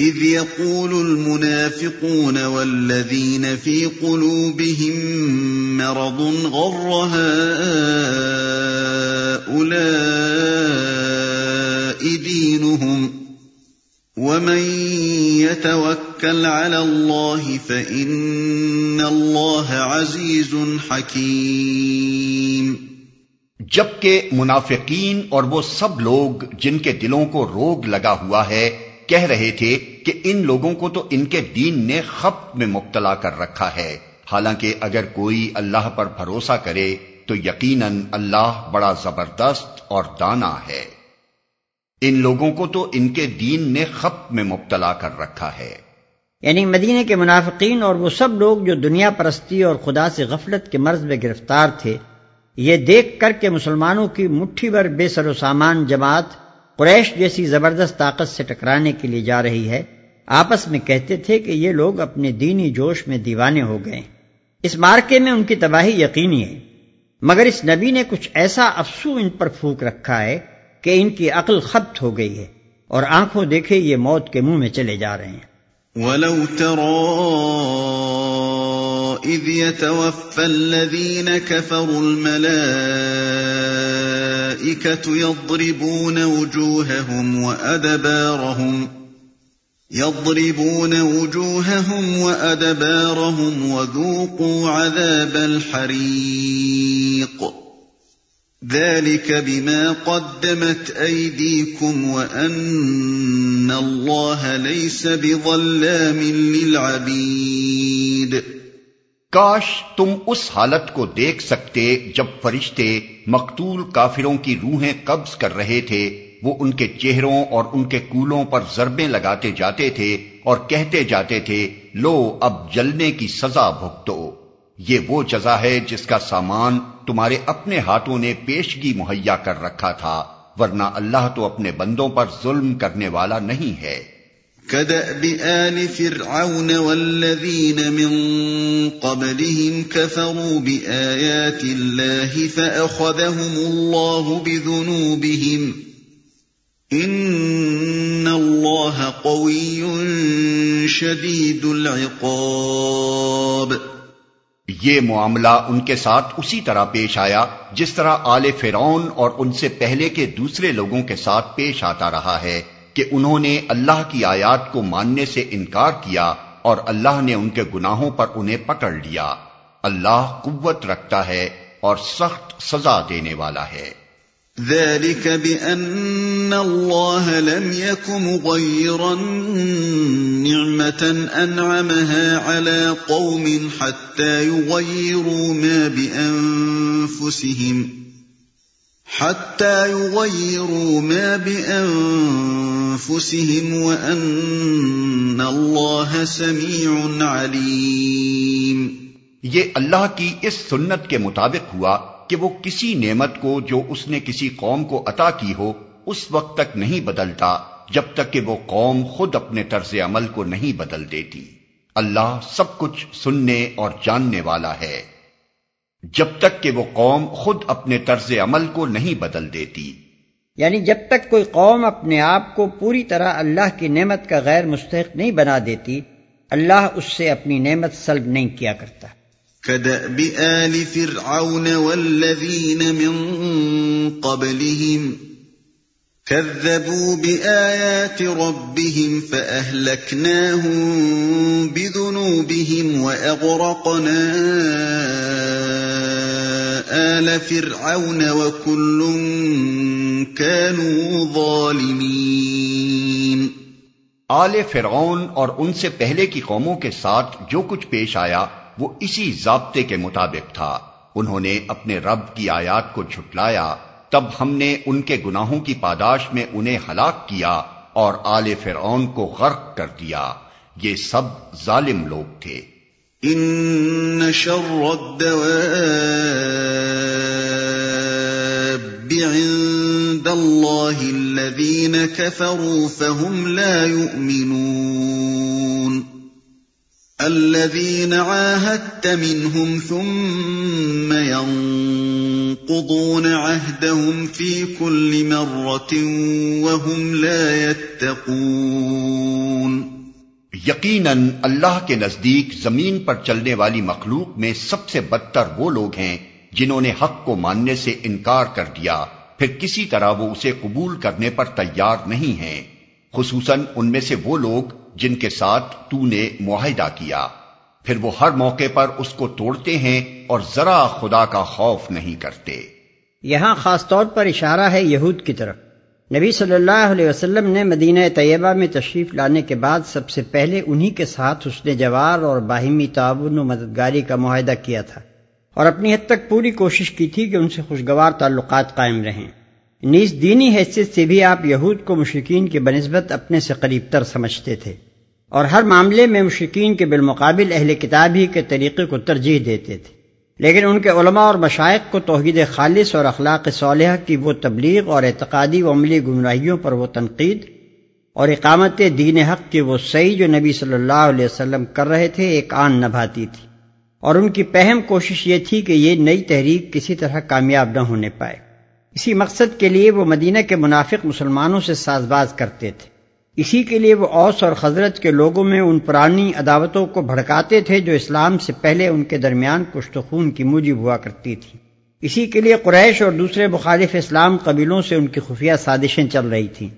اذ يقول المنافقون والذين في قلوبهم مرض غر هؤلاء دينهم ومن يتوكل على الله فإن الله عزيز حكيم جبکہ منافقین اور وہ سب لوگ جن کے دلوں کو روگ لگا ہوا ہے کہہ رہے تھے کہ ان لوگوں کو تو ان کے دین نے خپ میں مبتلا کر رکھا ہے۔ حالانکہ اگر کوئی اللہ پر بھروسہ کرے تو یقیناً اللہ بڑا زبردست اور دانا ہے۔ ان لوگوں کو تو ان کے دین نے خپ میں مبتلا کر رکھا ہے۔ یعنی مدینے کے منافقین اور وہ سب لوگ جو دنیا پرستی اور خدا سے غفلت کے مرض میں گرفتار تھے، یہ دیکھ کر کے مسلمانوں کی مٹھی بھر بے سر و سامان جماعت قریش جیسی زبردست طاقت سے ٹکرانے کے لیے جا رہی ہے، آپس میں کہتے تھے کہ یہ لوگ اپنے دینی جوش میں دیوانے ہو گئے۔ اس مارکے میں ان کی تباہی یقینی ہے۔ مگر اس نبی نے کچھ ایسا افسو ان پر پھونک رکھا ہے کہ ان کی عقل خبت ہو گئی ہے اور آنکھوں دیکھے یہ موت کے منہ میں چلے جا رہے ہیں۔ وَلَوْ إذ يتوفى الذين كفروا الملائكة يضربون وجوههم وأدبارهم، يضربون وجوههم وأدبارهم وذوقوا عذاب الحريق. ذلك بما قدمت أيديكم وأن الله ليس بظلام للعبيد. کاش تم اس حالت کو دیکھ سکتے جب فرشتے مقتول کافروں کی روحیں قبض کر رہے تھے، وہ ان کے چہروں اور ان کے کولوں پر ضربیں لگاتے جاتے تھے اور کہتے جاتے تھے، لو، اب جلنے کی سزا بھگتو۔ یہ وہ جزا ہے جس کا سامان تمہارے اپنے ہاتھوں نے پیشگی مہیا کر رکھا تھا، ورنہ اللہ تو اپنے بندوں پر ظلم کرنے والا نہیں ہے۔ كداب ال فرعون والذين من قبلهم كفروا بايات الله فاخذهم الله بذنوبهم. ان الله قوي شديد العقاب. یہ معاملہ ان کے ساتھ اسی طرح پیش آیا جس طرح آل فرعون اور ان سے پہلے کے دوسرے لوگوں کے ساتھ پیش آتا رہا ہے۔ کہ انہوں نے اللہ کی آیات کو ماننے سے انکار کیا اور اللہ نے ان کے گناہوں پر انہیں پکڑ لیا۔ اللہ قوت رکھتا ہے اور سخت سزا دینے والا ہے۔ ذلك بأن الله لم يكن مغيرا نعمة أنعمها على قوم حتى يغيروا ما بأنفسهم حتى يغيروا ما بأنفسهم وأن الله سميع عليم. یہ اللہ کی اس سنت کے مطابق ہوا کہ وہ کسی نعمت کو جو اس نے کسی قوم کو عطا کی ہو، اس وقت تک نہیں بدلتا، جب تک کہ وہ قوم خود اپنے طرز عمل کو نہیں بدل دیتی۔ اللہ سب کچھ سننے اور جاننے والا ہے۔ جب تک کہ وہ قوم خود اپنے طرز عمل کو نہیں بدل دیتی۔ یعنی جب تک کوئی قوم اپنے آپ کو پوری طرح اللہ کی نعمت کا غیر مستحق نہیں بنا دیتی اللہ اس سے اپنی نعمت سلب نہیں کیا کرتا۔ كدأب آل فرعون والذين من قبلهم كذبوا بآيات ربهم فأهلكناهم بذنوبهم وأغرقنا آل فرعون وكل كانوا ظالمين. آل فرعون اور ان سے پہلے کی قوموں کے ساتھ جو کچھ پیش آیا وہ اسی ضابطے کے مطابق تھا۔ انہوں نے اپنے رب کی آیات کو جھٹلایا۔ تب ہم نے ان کے گناہوں کی پاداش میں انہیں ہلاک کیا اور آل فرعون کو غرق کر دیا۔ یہ سب ظالم لوگ تھے۔ ان شر الدواب الله الذين كفروا فهم لا يؤمنون. الذين عاهدت منهم ثم ينقضون عهدهم في كل مرة وهم لا يتقون. یقیناً اللہ کے نزدیک زمین پر چلنے والی مخلوق میں سب سے بدتر وہ لوگ ہیں جنہوں نے حق کو ماننے سے انکار کر دیا۔ پھر کسی طرح وہ اسے قبول کرنے پر تیار نہیں ہیں، خصوصاً ان میں سے وہ لوگ جن کے ساتھ تو نے معاہدہ کیا۔ پھر وہ ہر موقع پر اس کو توڑتے ہیں اور ذرا خدا کا خوف نہیں کرتے۔ یہاں خاص طور پر اشارہ ہے یہود کی طرف۔ نبی صلی اللہ علیہ وسلم نے مدینہ طیبہ میں تشریف لانے کے بعد سب سے پہلے انہی کے ساتھ اس نے جوار اور باہمی تعاون و مددگاری کا معاہدہ کیا تھا۔ اور اپنی حد تک پوری کوشش کی تھی کہ ان سے خوشگوار تعلقات قائم رہیں۔ یعنی نیز دینی حیثیت سے بھی آپ یہود کو مشرقین کے بنسبت اپنے سے قریب تر سمجھتے تھے۔ اور ہر معاملے میں مشرقین کے بالمقابل اہل کتاب ہی کے طریقے کو ترجیح دیتے تھے۔ لیکن ان کے علماء اور مشائق کو توحید خالص اور اخلاق صالحہ کی وہ تبلیغ اور اعتقادی و عملی گمراہیوں پر وہ تنقید اور اقامت دین حق کی وہ صحیح جو نبی صلی اللہ علیہ وسلم کر رہے تھے، ایک آن نبھاتی تھی۔ اور ان کی پہم کوشش یہ تھی کہ یہ نئی تحریک کسی طرح کامیاب نہ ہونے پائے۔ اسی مقصد کے لیے وہ مدینہ کے منافق مسلمانوں سے ساز باز کرتے تھے۔ اسی کے لیے وہ اوس اور حضرت کے لوگوں میں ان پرانی عداوتوں کو بھڑکاتے تھے جو اسلام سے پہلے ان کے درمیان کشت خون کی موجب ہوا کرتی تھی۔ اسی کے لیے قریش اور دوسرے مخالف اسلام قبیلوں سے ان کی خفیہ سازشیں چل رہی تھیں۔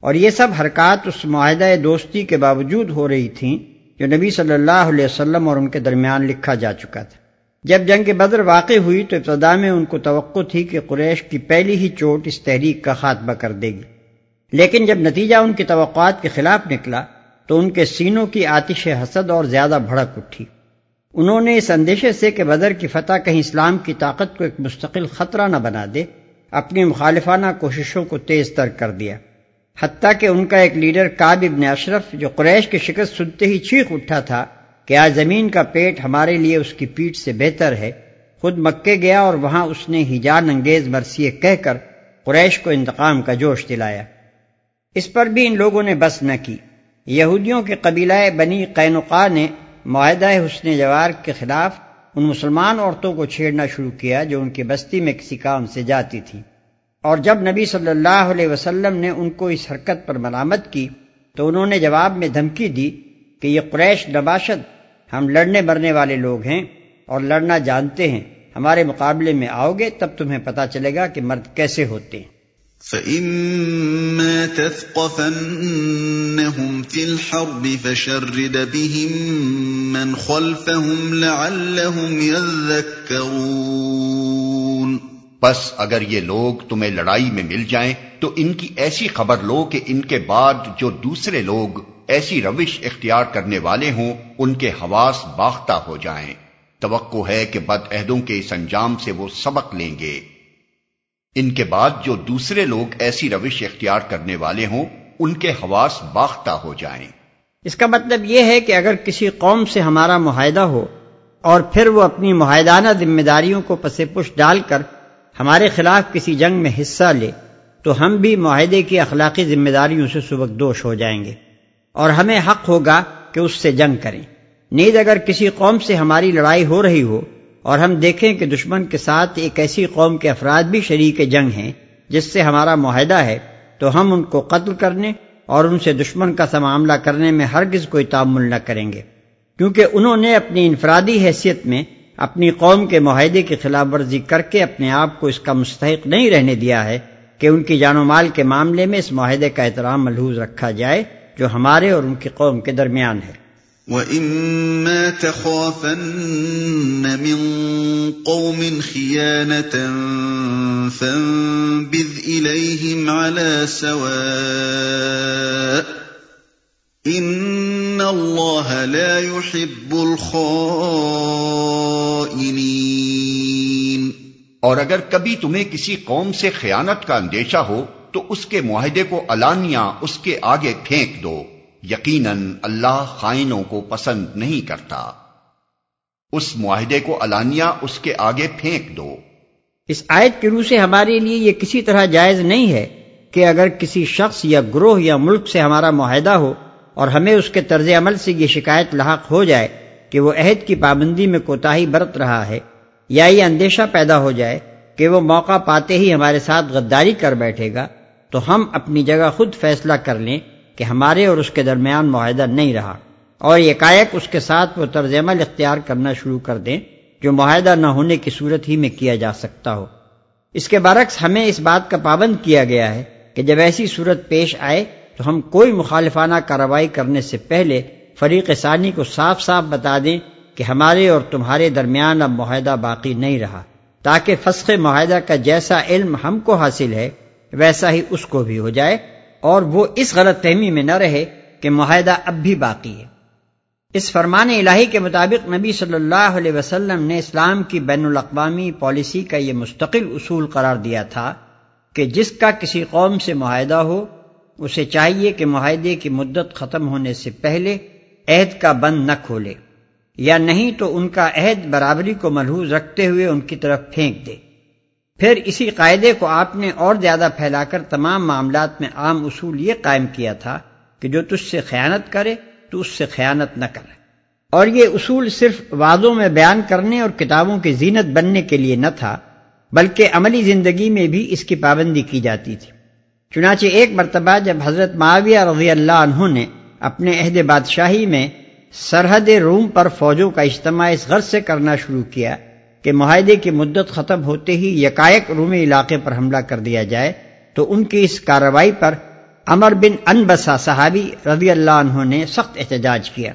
اور یہ سب حرکات اس معاہدہ دوستی کے باوجود ہو رہی تھیں۔ جو نبی صلی اللہ علیہ وسلم اور ان کے درمیان لکھا جا چکا تھا۔ جب جنگ بدر واقع ہوئی تو ابتدا میں ان کو توقع تھی کہ قریش کی پہلی ہی چوٹ اس تحریک کا خاتمہ کر دے گی۔ لیکن جب نتیجہ ان کی توقعات کے خلاف نکلا تو ان کے سینوں کی آتش حسد اور زیادہ بھڑک اٹھی۔ انہوں نے اس اندیشے سے کہ بدر کی فتح کہیں اسلام کی طاقت کو ایک مستقل خطرہ نہ بنا دے، اپنی مخالفانہ کوششوں کو تیز تر کر دیا۔ حتیٰ کہ ان کا ایک لیڈر کاب ابن اشرف جو قریش کی شکست سنتے ہی چیخ اٹھا تھا کہ آج زمین کا پیٹ ہمارے لیے اس کی پیٹ سے بہتر ہے۔ خود مکے گیا اور وہاں اس نے ہجان انگیز مرثیے کہہ کر قریش کو انتقام کا جوش دلایا۔ اس پر بھی ان لوگوں نے بس نہ کی۔ یہودیوں کے قبیلہ بنی قینقا نے معاہدہ حسن جوار کے خلاف ان مسلمان عورتوں کو چھیڑنا شروع کیا جو ان کی بستی میں کسی کام سے جاتی تھی اور جب نبی صلی اللہ علیہ وسلم نے ان کو اس حرکت پر ملامت کی تو انہوں نے جواب میں دھمکی دی کہ یہ قریش نباشد، ہم لڑنے مرنے والے لوگ ہیں اور لڑنا جانتے ہیں، ہمارے مقابلے میں آؤ گے تب تمہیں پتا چلے گا کہ مرد کیسے ہوتے ہیں۔ فَإِمَّا تَثْقَفَنَّهُمْ فِي الْحَرْبِ فَشَرِّدَ بِهِمْ مَنْ خَلْفَهُمْ لَعَلَّهُمْ يَذَّكَّرُونَ۔ بس اگر یہ لوگ تمہیں لڑائی میں مل جائیں، تو ان کی ایسی خبر لو کہ ان کے بعد جو دوسرے لوگ ایسی روش اختیار کرنے والے ہوں، ان کے حواس باختہ ہو جائیں۔ توقع ہے کہ بد عہدوں کے اس انجام سے وہ سبق لیں گے۔ ان کے بعد جو دوسرے لوگ ایسی روش اختیار کرنے والے ہوں، ان کے حواس باختہ ہو جائیں۔ اس کا مطلب یہ ہے کہ اگر کسی قوم سے ہمارا معاہدہ ہو اور پھر وہ اپنی معاہدانہ ذمہ داریوں کو پس پش ڈال کر ہمارے خلاف کسی جنگ میں حصہ لے تو ہم بھی معاہدے کی اخلاقی ذمہ داریوں سے سبک دوش ہو جائیں گے اور ہمیں حق ہوگا کہ اس سے جنگ کریں۔ نیز اگر کسی قوم سے ہماری لڑائی ہو رہی ہو اور ہم دیکھیں کہ دشمن کے ساتھ ایک ایسی قوم کے افراد بھی شریک جنگ ہیں جس سے ہمارا معاہدہ ہے تو ہم ان کو قتل کرنے اور ان سے دشمن کا سا معاملہ کرنے میں ہرگز کوئی تعمل نہ کریں گے۔ کیونکہ انہوں نے اپنی انفرادی حیثیت میں اپنی قوم کے معاہدے کی خلاف ورزی کر کے اپنے آپ کو اس کا مستحق نہیں رہنے دیا ہے کہ ان کی جان و مال کے معاملے میں اس معاہدے کا احترام ملحوظ رکھا جائے جو ہمارے اور ان کی قوم کے درمیان ہے۔ وَإِمَّا تَخَافَنَّ مِن قَوْمٍ خِيَانَةً فَانبِذْ إِلَيْهِمْ عَلَى سَوَاءٍ إِنَّ اللَّهَ لَا يُحِبُّ الْخَائِنِينَ اور اگر کبھی تمہیں کسی قوم سے خیانت کا اندیشہ ہو، تو اس کے معاہدے کو علانیہ اس کے آگے پھینک دو۔ یقیناً اللہ خائنوں کو پسند نہیں کرتا۔ اس معاہدے کو علانیہ اس کے آگے پھینک دو۔ اس آیت کی روح سے ہمارے لیے یہ کسی طرح جائز نہیں ہے کہ اگر کسی شخص یا گروہ یا ملک سے ہمارا معاہدہ ہو اور ہمیں اس کے طرز عمل سے یہ شکایت لاحق ہو جائے کہ وہ عہد کی پابندی میں کوتاہی برت رہا ہے یا یہ اندیشہ پیدا ہو جائے کہ وہ موقع پاتے ہی ہمارے ساتھ غداری کر بیٹھے گا، تو ہم اپنی جگہ خود فیصلہ کر لیں کہ ہمارے اور اس کے درمیان معاہدہ نہیں رہا۔ اور یکایک اس کے ساتھ وہ طرز عمل اختیار کرنا شروع کر دیں جو معاہدہ نہ ہونے کی صورت ہی میں کیا جا سکتا ہو۔ اس کے برعکس ہمیں اس بات کا پابند کیا گیا ہے کہ جب ایسی صورت پیش آئے تو ہم کوئی مخالفانہ کارروائی کرنے سے پہلے فریق ثانی کو صاف صاف بتا دیں کہ ہمارے اور تمہارے درمیان اب معاہدہ باقی نہیں رہا، تاکہ فسخ معاہدہ کا جیسا علم ہم کو حاصل ہے، ویسا ہی اس کو بھی ہو جائے اور وہ اس غلط فہمی میں نہ رہے کہ معاہدہ اب بھی باقی ہے۔ اس فرمان الہی کے مطابق نبی صلی اللہ علیہ وسلم نے اسلام کی بین الاقوامی پالیسی کا یہ مستقل اصول قرار دیا تھا کہ جس کا کسی قوم سے معاہدہ ہو، اسے چاہیے کہ معاہدے کی مدت ختم ہونے سے پہلے عہد کا بند نہ کھولے، یا نہیں تو ان کا عہد برابری کو ملحوظ رکھتے ہوئے ان کی طرف پھینک دے۔ پھر اسی قاعدے کو آپ نے اور زیادہ پھیلا کر تمام معاملات میں عام اصول یہ قائم کیا تھا کہ جو تجھ سے خیانت کرے، تو اس سے خیانت نہ کرے۔ اور یہ اصول صرف وعدوں میں بیان کرنے اور کتابوں کی زینت بننے کے لیے نہ تھا، بلکہ عملی زندگی میں بھی اس کی پابندی کی جاتی تھی۔ چنانچہ ایک مرتبہ جب حضرت معاویہ رضی اللہ عنہ نے اپنے عہد بادشاہی میں سرحد روم پر فوجوں کا اجتماع اس غرض سے کرنا شروع کیا کہ معاہدے کی مدت ختم ہوتے ہی یکائک رومی علاقے پر حملہ کر دیا جائے تو ان کی اس کارروائی پر امر بن انبسا صحابی رضی اللہ عنہ نے سخت احتجاج کیا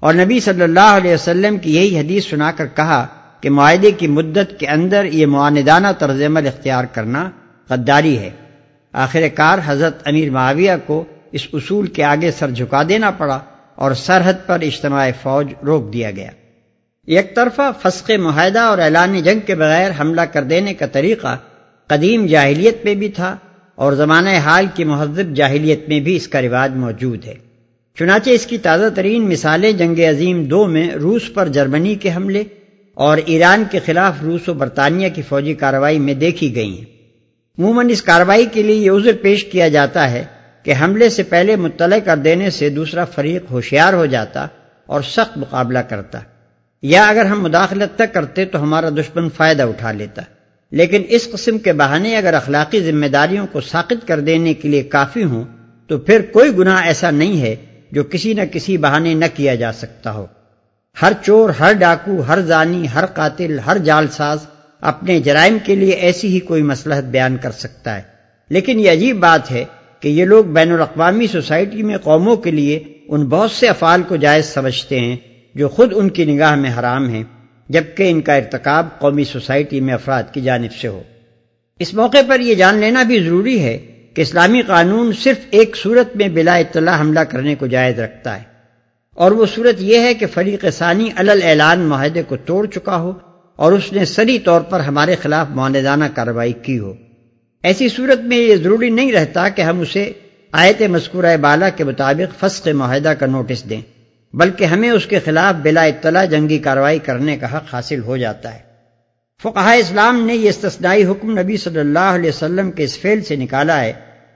اور نبی صلی اللہ علیہ وسلم کی یہی حدیث سنا کر کہا کہ معاہدے کی مدت کے اندر یہ معاندانہ طرز عمل اختیار کرنا غداری ہے۔ آخر کار حضرت امیر معاویہ کو اس اصول کے آگے سر جھکا دینا پڑا اور سرحد پر اجتماع فوج روک دیا گیا۔ یک طرفہ فسق معاہدہ اور اعلان جنگ کے بغیر حملہ کر دینے کا طریقہ قدیم جاہلیت میں بھی تھا اور زمانہ حال کی مہذب جاہلیت میں بھی اس کا رواج موجود ہے۔ چنانچہ اس کی تازہ ترین مثالیں جنگ عظیم دو میں روس پر جرمنی کے حملے اور ایران کے خلاف روس و برطانیہ کی فوجی کارروائی میں دیکھی گئی ہیں۔ عموماً اس کارروائی کے لیے یہ عذر پیش کیا جاتا ہے کہ حملے سے پہلے مطلع کر دینے سے دوسرا فریق ہوشیار ہو جاتا اور سخت مقابلہ کرتا۔ یا اگر ہم مداخلت تک کرتے تو ہمارا دشمن فائدہ اٹھا لیتا۔ لیکن اس قسم کے بہانے اگر اخلاقی ذمہ داریوں کو ساقت کر دینے کے لیے کافی ہوں تو پھر کوئی گناہ ایسا نہیں ہے جو کسی نہ کسی بہانے نہ کیا جا سکتا ہو۔ ہر چور، ہر ڈاکو، ہر زانی، ہر قاتل، ہر جال ساز اپنے جرائم کے لیے ایسی ہی کوئی مسلحت بیان کر سکتا ہے۔ لیکن یہ عجیب بات ہے کہ یہ لوگ بین الاقوامی سوسائٹی میں قوموں کے لیے ان بہت سے افعال کو جائز سمجھتے ہیں جو خود ان کی نگاہ میں حرام ہیں، جبکہ ان کا ارتکاب قومی سوسائٹی میں افراد کی جانب سے ہو۔ اس موقع پر یہ جان لینا بھی ضروری ہے کہ اسلامی قانون صرف ایک صورت میں بلا اطلاع حملہ کرنے کو جائز رکھتا ہے۔ اور وہ صورت یہ ہے کہ فریق ثانی علل اعلان معاہدے کو توڑ چکا ہو اور اس نے سری طور پر ہمارے خلاف معاندانہ کارروائی کی ہو۔ ایسی صورت میں یہ ضروری نہیں رہتا کہ ہم اسے آیت مذکورہ بالا کے مطابق فسق معاہدہ کا نوٹس دیں، بلکہ ہمیں اس کے خلاف بلا اطلاع جنگی کارروائی کرنے کا حق حاصل ہو جاتا ہے۔ فقہ اسلام نے یہ استثنائی حکم نبی صلی اللہ علیہ وسلم کے اس فیل سے نکالا ہے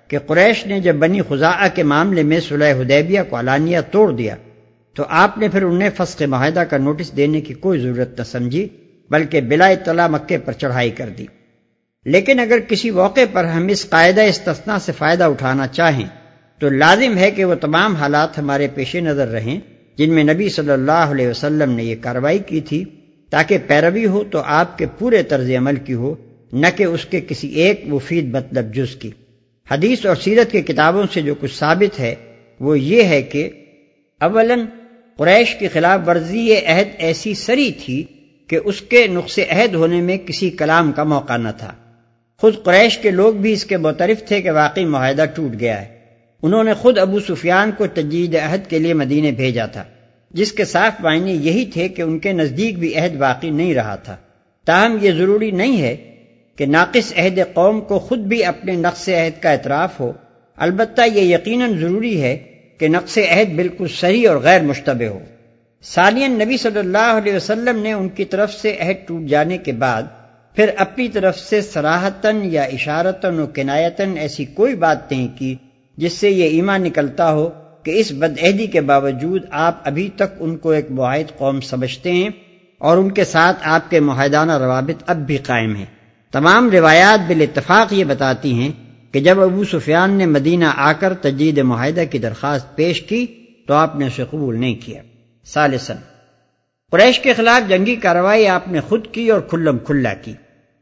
کہ قریش نے جب بنی خزاء کے معاملے میں صلح حدیبیہ کو علانیہ توڑ دیا، تو آپ نے پھر انہیں فسق معاہدہ کا نوٹس دینے کی کوئی ضرورت نہ سمجھی، بلکہ بلا اطلاع مکے پر چڑھائی کر دی۔ لیکن اگر کسی موقع پر ہم اس قاعدہ استثنا سے فائدہ اٹھانا چاہیں، تو لازم ہے کہ وہ تمام حالات ہمارے پیش نظر رہیں، جن میں نبی صلی اللہ علیہ وسلم نے یہ کاروائی کی تھی، تاکہ پیروی ہو تو آپ کے پورے طرز عمل کی ہو، نہ کہ اس کے کسی ایک مفید مطلب جز کی۔ حدیث اور سیرت کی کتابوں سے جو کچھ ثابت ہے، وہ یہ ہے کہ اولن قریش کی خلاف ورزی عہد ایسی سری تھی کہ اس کے نقص عہد ہونے میں کسی کلام کا موقع نہ تھا۔ خود قریش کے لوگ بھی اس کے مترف تھے کہ واقعی معاہدہ ٹوٹ گیا ہے۔ انہوں نے خود ابو سفیان کو تجدید عہد کے لیے مدینے بھیجا تھا۔ جس کے صاف معنی یہی تھے کہ ان کے نزدیک بھی عہد باقی نہیں رہا تھا۔ تاہم یہ ضروری نہیں ہے کہ ناقص عہد قوم کو خود بھی اپنے نقص عہد کا اعتراف ہو۔ البتہ یہ یقیناً ضروری ہے کہ نقص عہد بالکل صحیح اور غیر مشتبہ ہو۔ سالین نبی صلی اللہ علیہ وسلم نے ان کی طرف سے عہد ٹوٹ جانے کے بعد پھر اپنی طرف سے سراہتاً یا اشارتاً و کنایتاً ایسی کوئی بات نہیں کی جس سے یہ ایمان نکلتا ہو کہ اس بدعہدی کے باوجود آپ ابھی تک ان کو ایک معاہد قوم سمجھتے ہیں اور ان کے ساتھ آپ کے معاہدانہ روابط اب بھی قائم ہیں۔ تمام روایات بال اتفاق یہ بتاتی ہیں کہ جب ابو سفیان نے مدینہ آ کر تجدید معاہدہ کی درخواست پیش کی تو آپ نے اسے قبول نہیں کیا۔ سالسن قریش کے خلاف جنگی کارروائی آپ نے خود کی اور کھلم کھلا کی۔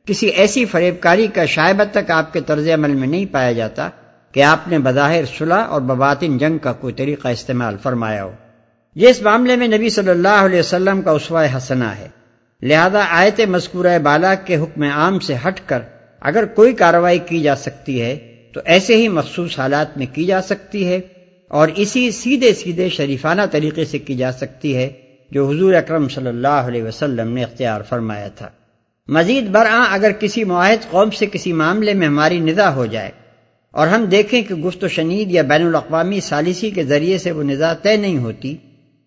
کسی ایسی فریب کاری کا شائبت تک آپ کے طرز عمل میں نہیں پایا جاتا کہ آپ نے بظاہر صلح اور بباطن جنگ کا کوئی طریقہ استعمال فرمایا ہو۔ یہ اس معاملے میں نبی صلی اللہ علیہ وسلم کا اسوائے حسنا ہے۔ لہذا آیت مذکورہ بالا کے حکم عام سے ہٹ کر اگر کوئی کارروائی کی جا سکتی ہے تو ایسے ہی مخصوص حالات میں کی جا سکتی ہے اور اسی سیدھے سیدھے شریفانہ طریقے سے کی جا سکتی ہے جو حضور اکرم صلی اللہ علیہ وسلم نے اختیار فرمایا تھا۔ مزید برآں اگر کسی معاہد قوم سے کسی معاملے میں ہماری ندا ہو جائے اور ہم دیکھیں کہ گفت و شنید یا بین الاقوامی سالسی کے ذریعے سے وہ ندا طے نہیں ہوتی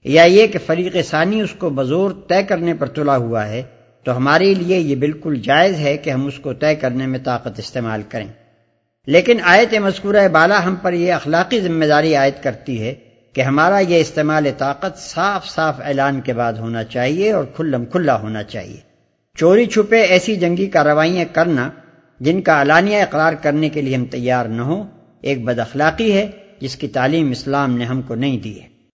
یا یہ کہ فریق ثانی اس کو بزور طے کرنے پر تلا ہوا ہے، تو ہمارے لیے یہ بالکل جائز ہے کہ ہم اس کو طے کرنے میں طاقت استعمال کریں۔ لیکن آیت مذکورہ بالا ہم پر یہ اخلاقی ذمہ داری عائد کرتی ہے کہ ہمارا یہ استعمال طاقت صاف صاف اعلان کے بعد ہونا چاہیے اور کھلم کھلا ہونا چاہیے۔ چوری چھپے ایسی جنگی کارروائیاں کرنا جن کا علانیہ اقرار کرنے کے لیے ہم تیار نہ ہوں، ایک بد اخلاقی ہے جس کی تعلیم اسلام نے ہم کو نہیں دی ہے۔